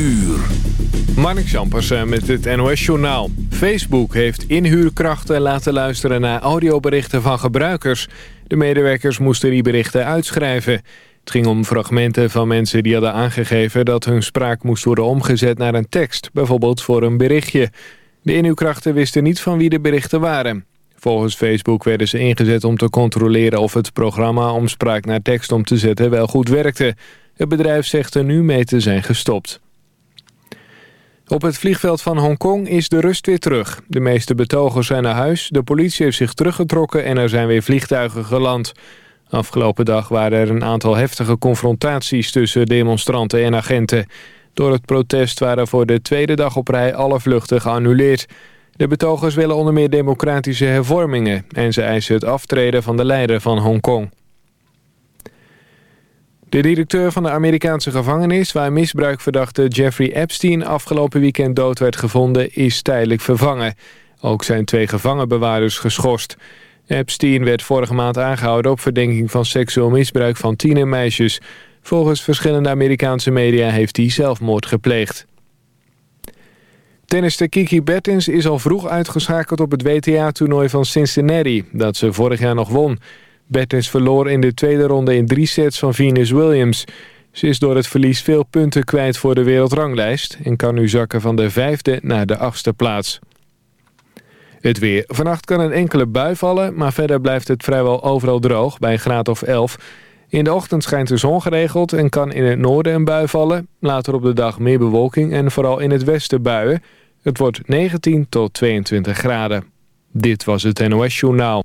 uur. Marnik Jampersen met het NOS-journaal. Facebook heeft inhuurkrachten laten luisteren naar audioberichten van gebruikers. De medewerkers moesten die berichten uitschrijven. Het ging om fragmenten van mensen die hadden aangegeven... dat hun spraak moest worden omgezet naar een tekst, bijvoorbeeld voor een berichtje. De inhuurkrachten wisten niet van wie de berichten waren. Volgens Facebook werden ze ingezet om te controleren of het programma om spraak naar tekst om te zetten wel goed werkte. Het bedrijf zegt er nu mee te zijn gestopt. Op het vliegveld van Hongkong is de rust weer terug. De meeste betogers zijn naar huis, de politie heeft zich teruggetrokken en er zijn weer vliegtuigen geland. Afgelopen dag waren er een aantal heftige confrontaties tussen demonstranten en agenten. Door het protest waren voor de tweede dag op rij alle vluchten geannuleerd. De betogers willen onder meer democratische hervormingen... en ze eisen het aftreden van de leider van Hongkong. De directeur van de Amerikaanse gevangenis... waar misbruikverdachte Jeffrey Epstein afgelopen weekend dood werd gevonden... is tijdelijk vervangen. Ook zijn twee gevangenbewaarders geschorst. Epstein werd vorige maand aangehouden op verdenking van seksueel misbruik van tienermeisjes. Volgens verschillende Amerikaanse media heeft hij zelfmoord gepleegd. Tennister Kiki Bertens is al vroeg uitgeschakeld op het WTA-toernooi van Cincinnati... dat ze vorig jaar nog won. Bertens verloor in de tweede ronde in drie sets van Venus Williams. Ze is door het verlies veel punten kwijt voor de wereldranglijst... en kan nu zakken van de vijfde naar de achtste plaats. Het weer. Vannacht kan een enkele bui vallen... maar verder blijft het vrijwel overal droog bij een graad of 11... In de ochtend schijnt de zon geregeld en kan in het noorden een bui vallen. Later op de dag meer bewolking en vooral in het westen buien. Het wordt 19 tot 22 graden. Dit was het NOS Journaal.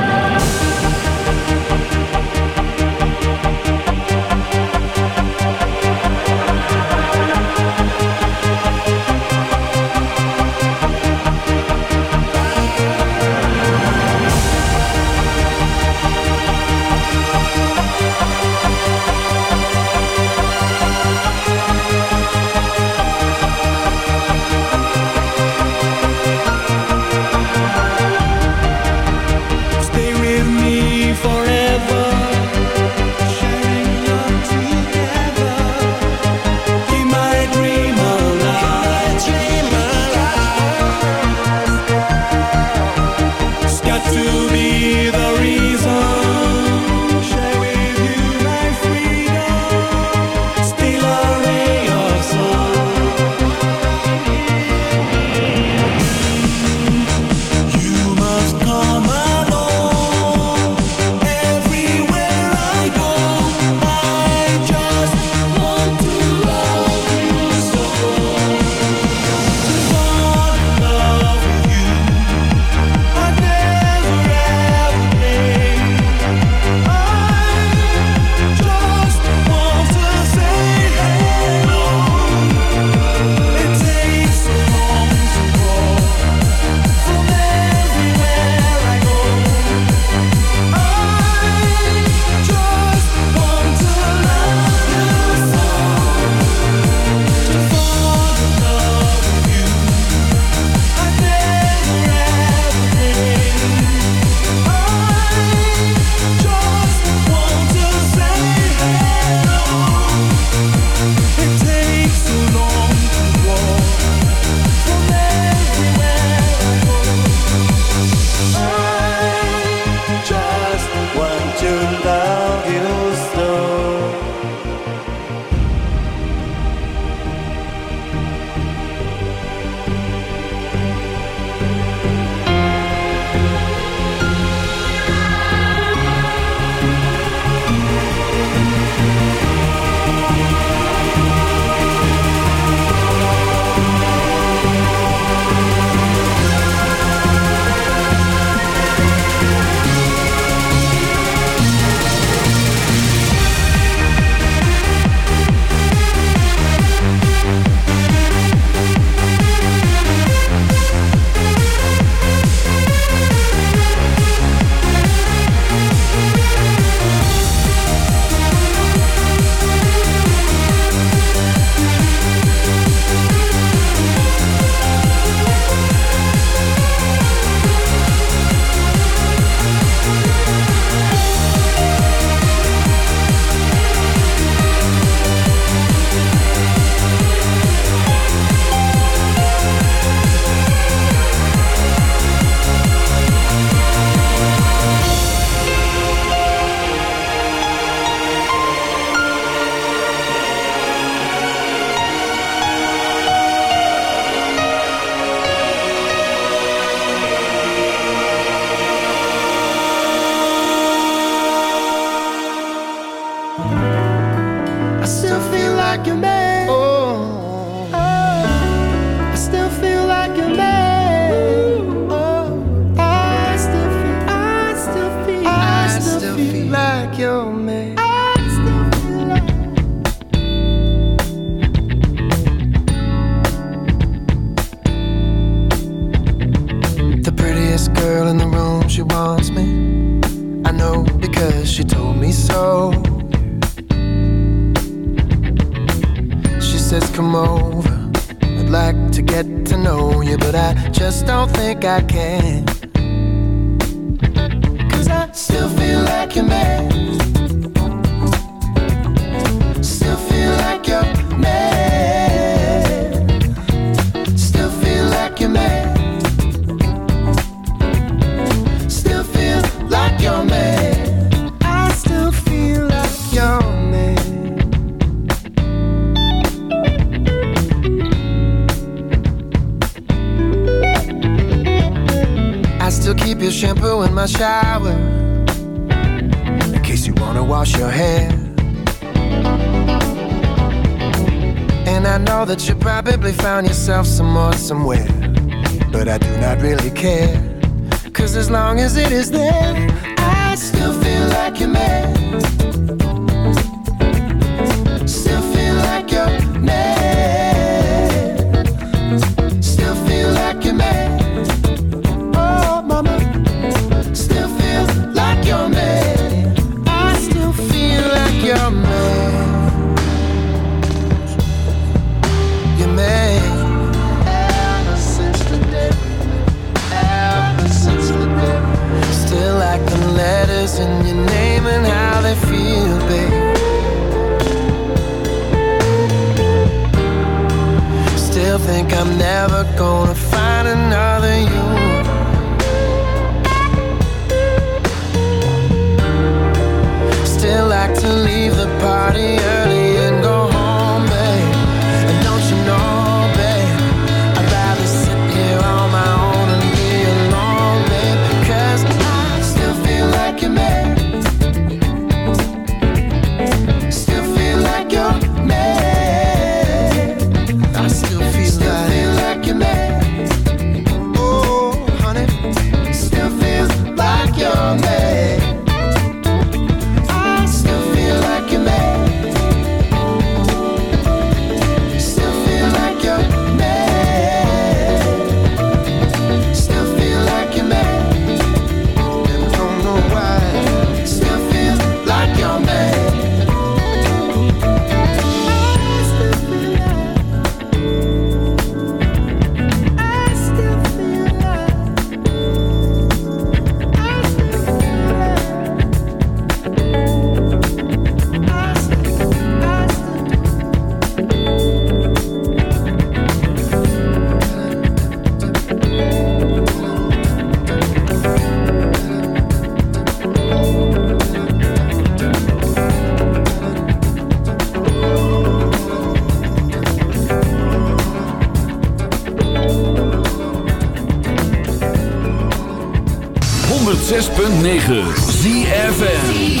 106.9 ZFN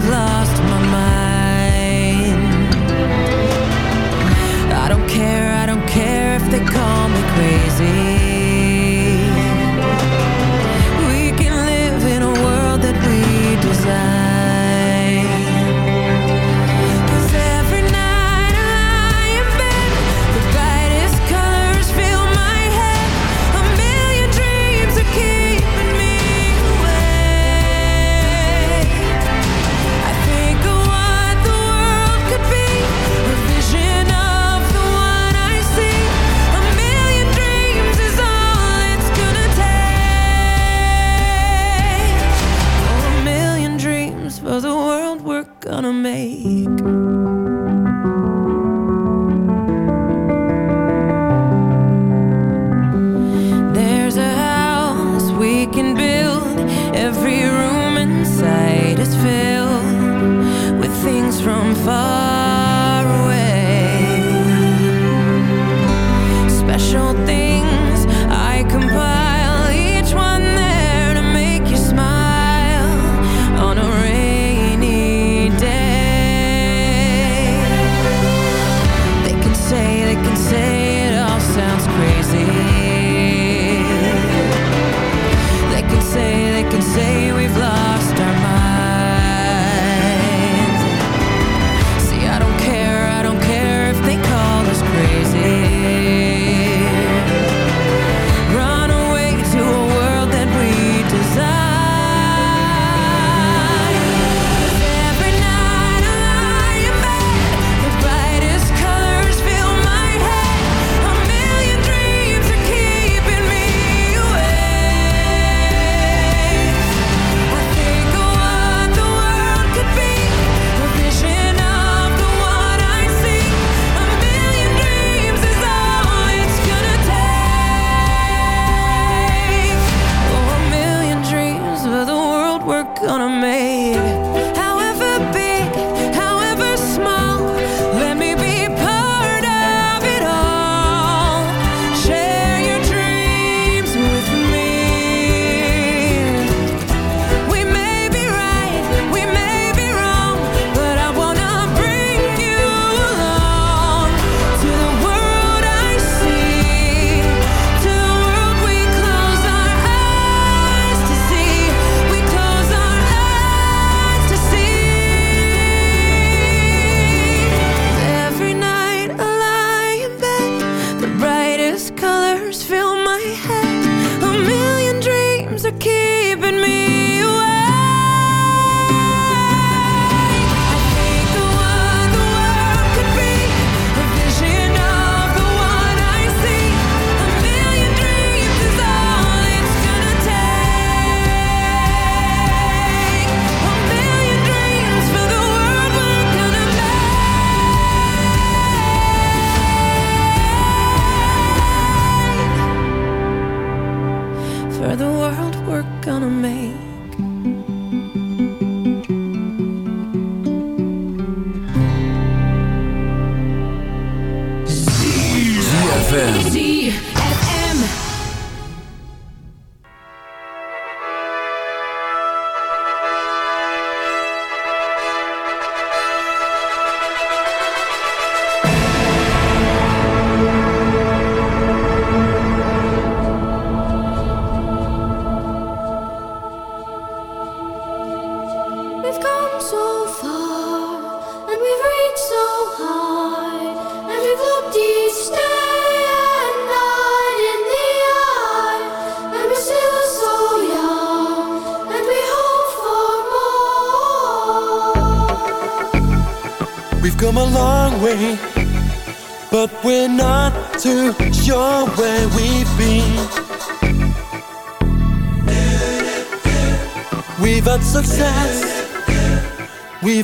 see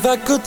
that good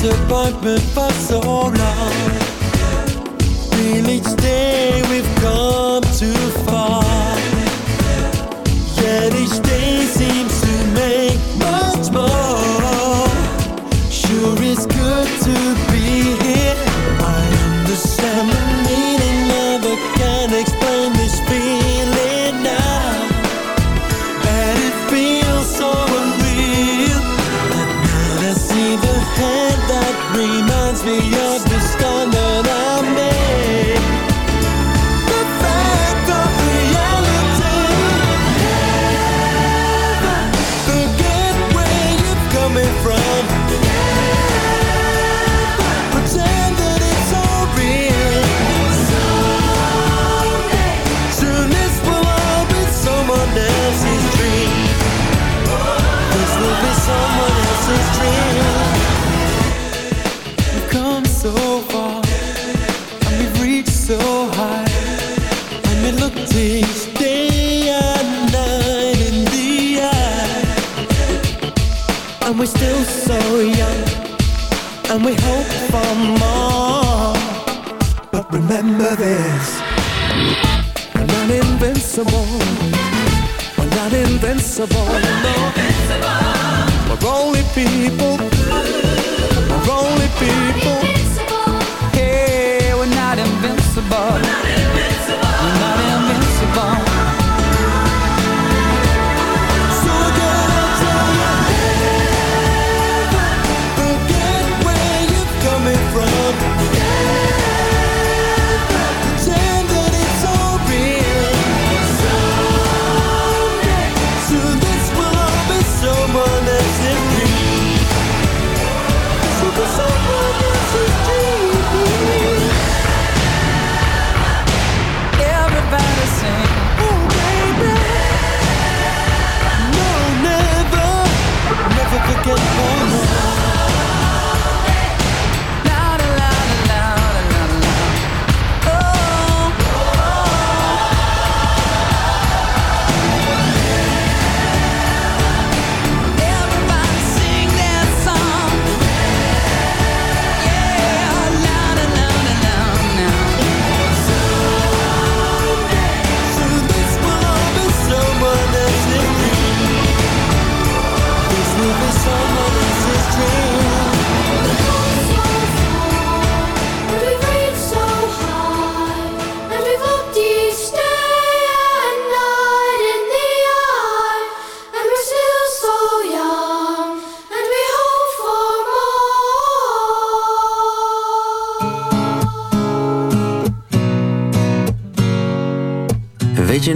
disappointment for so long. Till each day we've gone.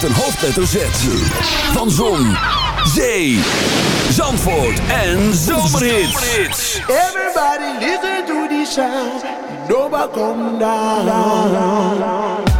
met een hoofdletter Z. Van Zon, Zee, Zandvoort en Zomerhits. Everybody listen to the sound. Nobody come down.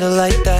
Better like that.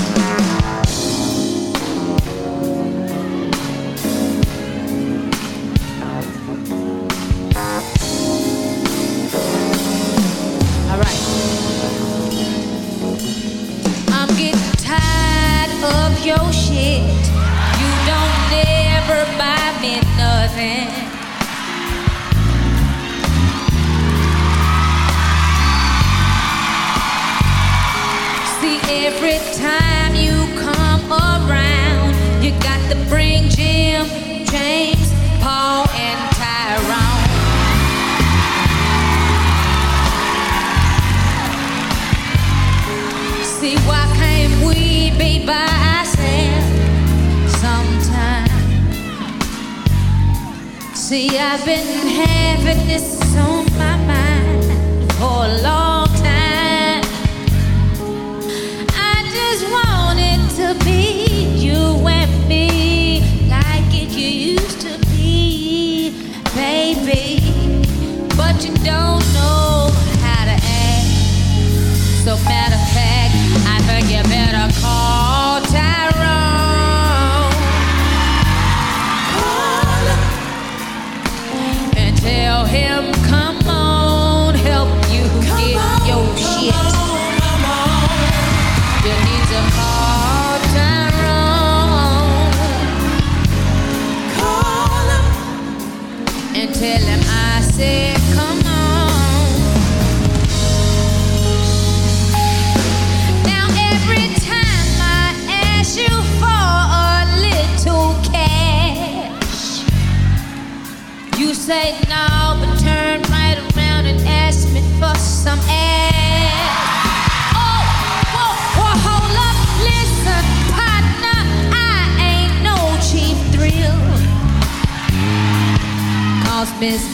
See, I've been having this on my mind for a long time. I just to be you and me, like it used to be, baby. But you don't. Miss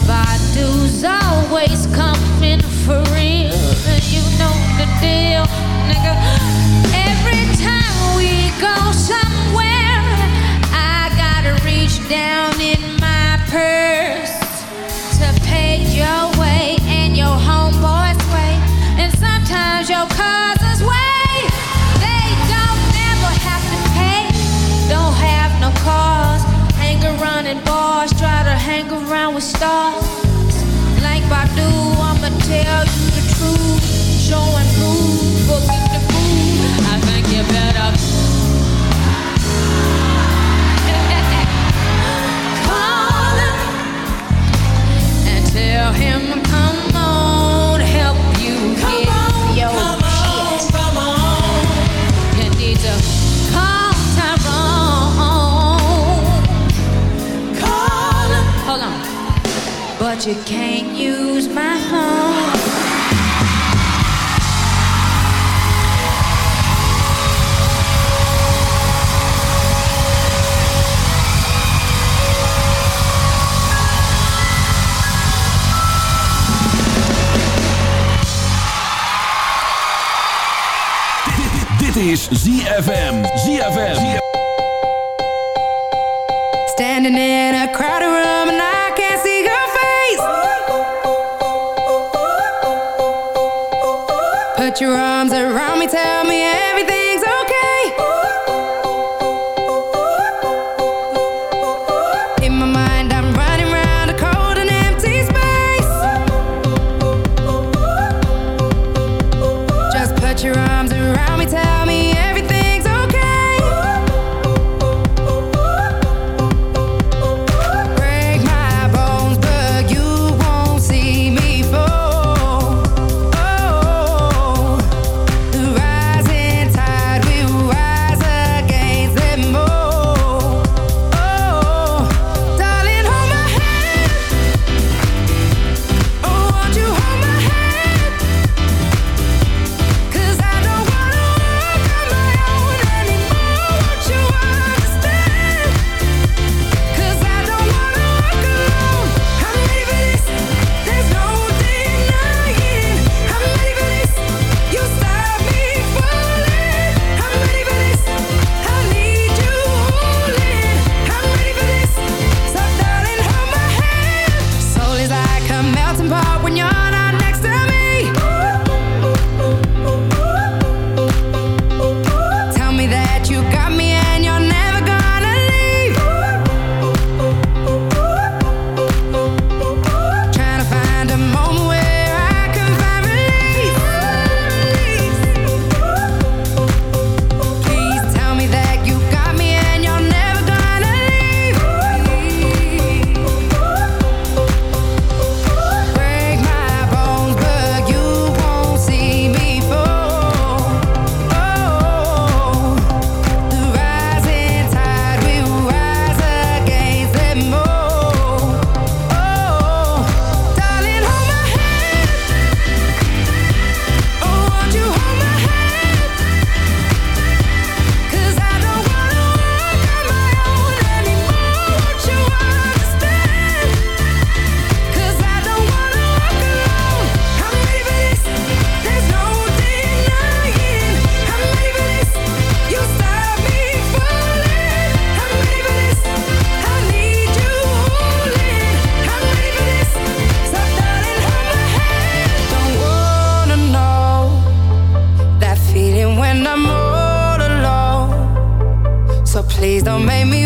please don't make me